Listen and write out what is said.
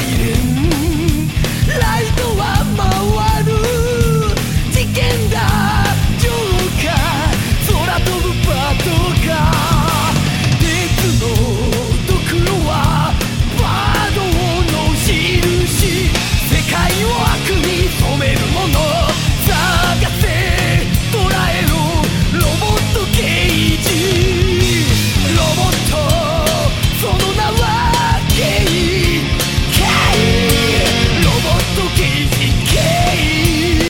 faded